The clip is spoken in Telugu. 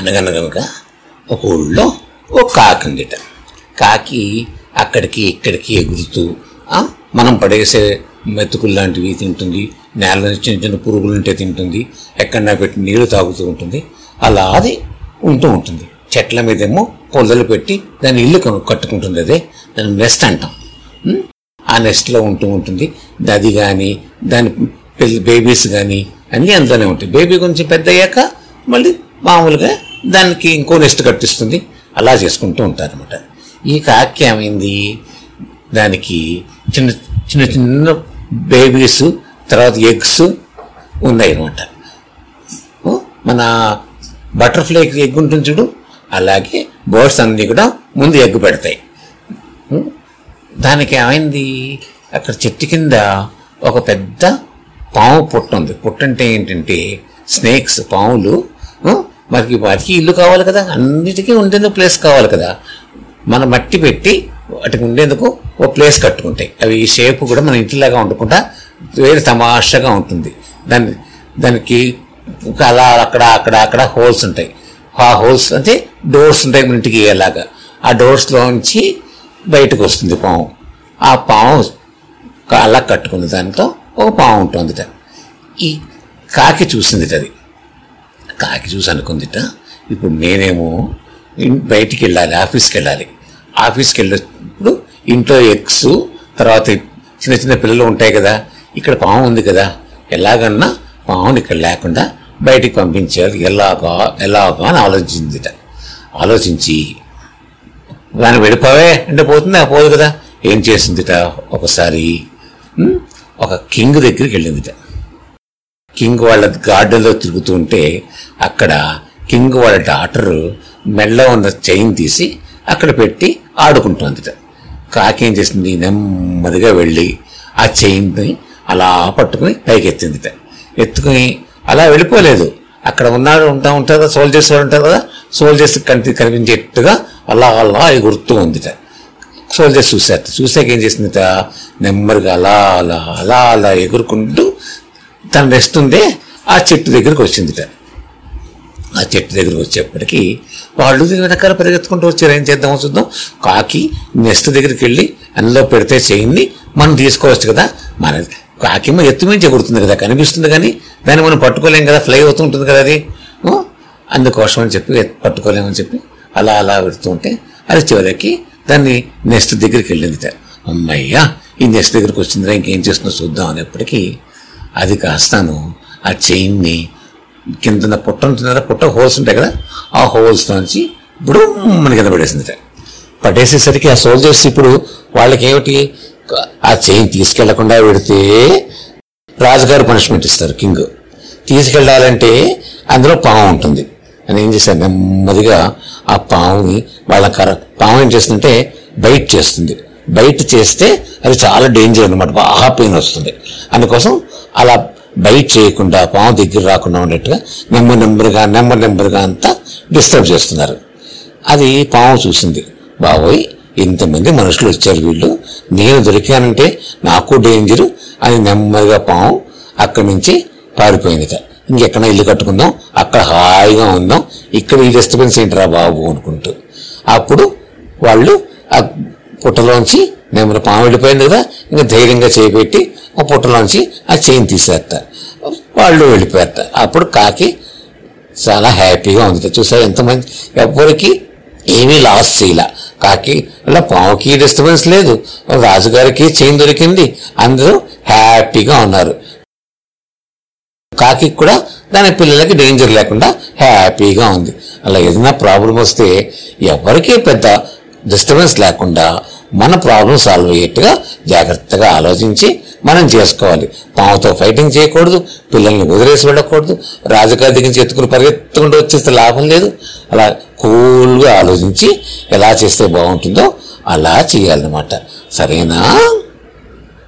అనగనగనగా ఒక ఊళ్ళో ఒక కాకి ఉందిట. కాకి అక్కడికి ఇక్కడికి ఎగురుతూ మనం పడేసే మెతుకులు లాంటివి తింటుంది నేల చిన్న చిన్న పురుగులు ఉంటే తింటుంది ఎక్కడన్నా పెట్టి నీళ్ళు తాగుతూ ఉంటుంది అలా అది ఉంటూ ఉంటుంది. చెట్ల మీదేమో పొల్లలు పెట్టి దాని ఇల్లు కట్టుకుంటుంది అదే దాని నెస్ట్ అంటాం. ఆ నెస్ట్లో ఉంటూ ఉంటుంది. అది కానీ దాని బేబీస్ కానీ అన్నీ అందులోనే ఉంటాయి. బేబీ కొంచెం పెద్ద అయ్యాక మళ్ళీ మామూలుగా దానికి ఇంకో నెస్ట్ కట్టిస్తుంది. అలా చేసుకుంటూ ఉంటారు అనమాట ఈ కాకి ఏమైంది? దానికి చిన్న చిన్న చిన్న బేబీస్ తర్వాత ఎగ్స్ ఉన్నాయి అనమాట మన బటర్ఫ్లైకి ఎగ్ ఉంటుంది చూడు. అలాగే బర్డ్స్ అన్నీ కూడా ముందు ఎగ్ పెడతాయి. దానికి ఏమైంది? అక్కడ చెట్టు కింద ఒక పెద్ద పాము పుట్ట ఉంది. పుట్ట అంటే ఏంటంటే స్నేక్స్ పాములు మనకి వాటికి ఇల్లు కావాలి కదా. అన్నిటికీ ఉండేందుకు ప్లేస్ కావాలి కదా. మన మట్టి పెట్టి వాటికి ఉండేందుకు ఓ ప్లేస్ కట్టుకుంటాయి అవి ఈ షేప్ కూడా మన ఇంటిలాగా ఉండకుండా వేరే తమాషగా ఉంటుంది. దాని దానికి అలా అక్కడ అక్కడ అక్కడ హోల్స్ ఉంటాయి. ఆ హోల్స్ అంటే డోర్స్ ఉంటాయి మన ఇంటికి అలాగా ఆ డోర్స్లోంచి బయటకు వస్తుంది పాము. ఆ పాము అలా కట్టుకున్న దానితో ఒక పాము ఉంటుందిట. ఈ కాకి చూసిందిట అది. కాకి చూసి అనుకుందిట. ఇప్పుడు నేనేమో బయటికి వెళ్ళాలి ఆఫీస్కి వెళ్ళాలి ఆఫీస్కి వెళ్ళినప్పుడు ఇంట్లో ఎగ్స్ తర్వాత చిన్న చిన్న పిల్లలు ఉంటాయి కదా ఇక్కడ పాము ఉంది కదా ఎలాగన్నా పాముని ఇక్కడ లేకుండా బయటికి పంపించాలి. ఎలాగా ఎలాగా అని ఆలోచించిందిట. ఆలోచించి దాన్ని వెళ్ళిపోవే అంటే పోతుందా పోదు కదా. ఏం చేసిందిట? ఒకసారి ఒక కింగ్ దగ్గరికి వెళ్ళిందిట. కింగ్ వాళ్ళ గార్డెన్లో తిరుగుతుంటే అక్కడ కింగ్ వాళ్ళ డాటరు మెడలో ఉన్న చైన్ తీసి అక్కడ పెట్టి ఆడుకుంటుందిట. కాకి ఏం చేసింది? నెమ్మదిగా వెళ్ళి ఆ చైన్ని అలా పట్టుకుని పైకెత్తిందిట. ఎత్తుకుని అలా వెళ్ళిపోలేదు. అక్కడ ఉన్నాడు ఉంటా ఉంటారు కదా సోల్జర్స్ ఉంటారు కదా? సోల్జర్స్ కంటి కనిపించేట్టుగా అలా అలా ఎగురుతూ ఉందిట. సోల్జర్స్ చూశారట చూసాక ఏం చేసిందిట? నెమ్మదిగా అలా అలా అలా అలా ఎగురుకుంటూ తన రెస్ట్ ఉంది ఆ చెట్టు దగ్గరికి వచ్చిందిట. ఆ చెట్టు దగ్గరకు వచ్చేప్పటికీ వాళ్ళు వెనకాల పరిగెత్తుకుంటూ వచ్చారు. ఏం చేద్దామో చూద్దాం. కాకి నెస్ట్ దగ్గరికి వెళ్ళి అందులో పెడితే చేయింది మనం తీసుకోవచ్చు కదా. మన కాకి ఎత్తు మించి ఎగురుతుంది కదా. కనిపిస్తుంది కానీ దాన్ని మనం పట్టుకోలేం కదా. ఫ్లై అవుతూ ఉంటుంది కదా అది. అందుకోసం అని చెప్పి పట్టుకోలేమని చెప్పి అలా అలా పెడుతూ ఉంటే అది చివరికి దాన్ని నెస్ట్ దగ్గరికి వెళ్ళిందిట. అమ్మయ్యా ఈ నెస్ట్ దగ్గరికి వచ్చిందిరా ఇంకేం చేస్తుందో చూద్దాం అనేప్పటికీ అది కాస్తాను. ఆ చైన్ని కింద పుట్ట ఉంటుంది పుట్ట హోల్స్ ఉంటాయి కదా ఆ హోల్స్ నుంచి ఇప్పుడు మన కింద పడేసింది పడేసేసరికి ఆ సోల్జర్స్ ఇప్పుడు వాళ్ళకి ఏమిటి ఆ చైన్ తీసుకెళ్ళకుండా పెడితే రాజుగారు పనిష్మెంట్ ఇస్తారు కింగ్ తీసుకెళ్ళాలంటే అందులో పాము ఉంటుంది. అని ఏం చేశారు నెమ్మదిగా ఆ పాముని వాళ్ళ కర పాము ఏం చేస్తుంటే బైట్ చేస్తుంది. బయట చేస్తే అది చాలా డేంజర్ అనమాట బాగా పెయిన్ వస్తుంది. అందుకోసం అలా బయట చేయకుండా పాము దగ్గర రాకుండా ఉండేట్టుగా నెమ్మది నెమ్మదిగా నెమ్మది నెమ్మదిగా అంతా డిస్టర్బ్ చేస్తున్నారు. అది పాము చూసింది. బాబోయ్ ఇంతమంది మనుషులు వచ్చారు వీళ్ళు. నేను దొరికానంటే నాకు డేంజరు అని నెమ్మదిగా పాము అక్కడి నుంచి పారిపోయిందిట. ఇంకెక్కడ ఇల్లు కట్టుకుందాం అక్కడ హాయిగా ఉందాం ఇక్కడ ఈ డిస్టర్బెన్స్ ఏంటిరా బాబు అనుకుంటూ. అప్పుడు వాళ్ళు పుట్టలోంచి నెమ్మది పాము కదా ఇంకా ధైర్యంగా చేపెట్టి ఆ పుట్టలోంచి ఆ చైన్ తీసేస్తా. వాళ్ళు వెళ్ళిపోతారు అప్పుడు కాకి చాలా హ్యాపీగా ఉంది. చూసారు ఎంతమంది? ఎవరికి ఏమీ లాస్ చేయలే. కాకి అలా పాముకి డిస్టర్బెన్స్ లేదు. రాజుగారికి చైన్ దొరికింది. అందరూ హ్యాపీగా ఉన్నారు. కాకి కూడా దాని పిల్లలకి డేంజర్ లేకుండా హ్యాపీగా ఉంది. అలా ఏదైనా ప్రాబ్లం వస్తే ఎవరికీ పెద్ద డిస్టర్బెన్స్ లేకుండా మన ప్రాబ్లం సాల్వ్ అయ్యేట్టుగా జాగ్రత్తగా ఆలోచించి మనం చేసుకోవాలి. పాముతో ఫైటింగ్ చేయకూడదు పిల్లల్ని వదిలేసి వెళ్ళకూడదు రాజకీయ దగ్గర ఎత్తుకుని పరిగెత్తుకుంటూ వచ్చేస్తే లాభం లేదు. అలా కూల్గా ఆలోచించి ఎలా చేస్తే బాగుంటుందో అలా చేయాలన్నమాట. సరేనా?